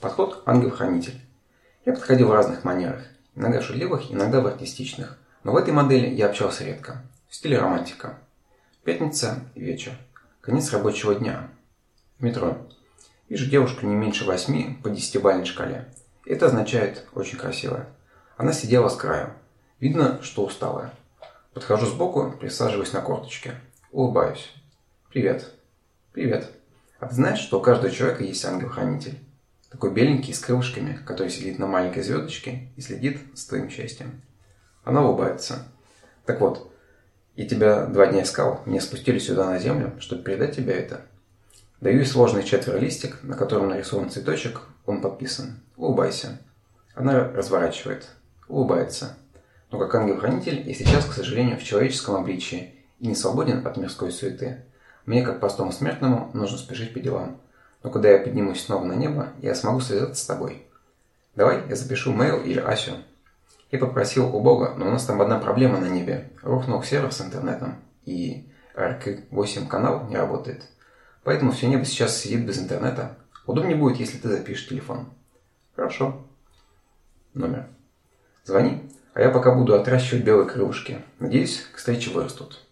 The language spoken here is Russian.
Подход ангел-хранитель. Я подходил в разных манерах, иногда шутливых, иногда в артистичных. Но в этой модели я общался редко, в стиле романтика. Пятница, вечер. Конец рабочего дня. В метро. Вижу девушку не меньше восьми по десятибалльной шкале. Это означает «очень красивая». Она сидела с краю. Видно, что усталая. Подхожу сбоку, присаживаюсь на корточке. Улыбаюсь. «Привет». «Привет». А ты знаешь, что у каждого человека есть ангел-хранитель? Такой беленький, с крылышками, который сидит на маленькой звездочке и следит с твоим счастьем. Она улыбается. Так вот, я тебя два дня искал, мне спустили сюда на землю, чтобы передать тебе это. Даю ей сложный четверолистик, на котором нарисован цветочек, он подписан. Улыбайся. Она разворачивает. Улыбается. Но как ангел-хранитель я сейчас, к сожалению, в человеческом обличии и не свободен от мирской суеты. Мне, как простому смертному, нужно спешить по делам. Но когда я поднимусь снова на небо, я смогу связаться с тобой. Давай я запишу Мэйл или Асю. Я попросил у Бога, но у нас там одна проблема на небе. Рухнул сервер с интернетом, и RK8 канал не работает. Поэтому все небо сейчас сидит без интернета. Удобнее будет, если ты запишешь телефон. Хорошо. Номер. Звони, а я пока буду отращивать белые крылышки. Надеюсь, к встрече вырастут.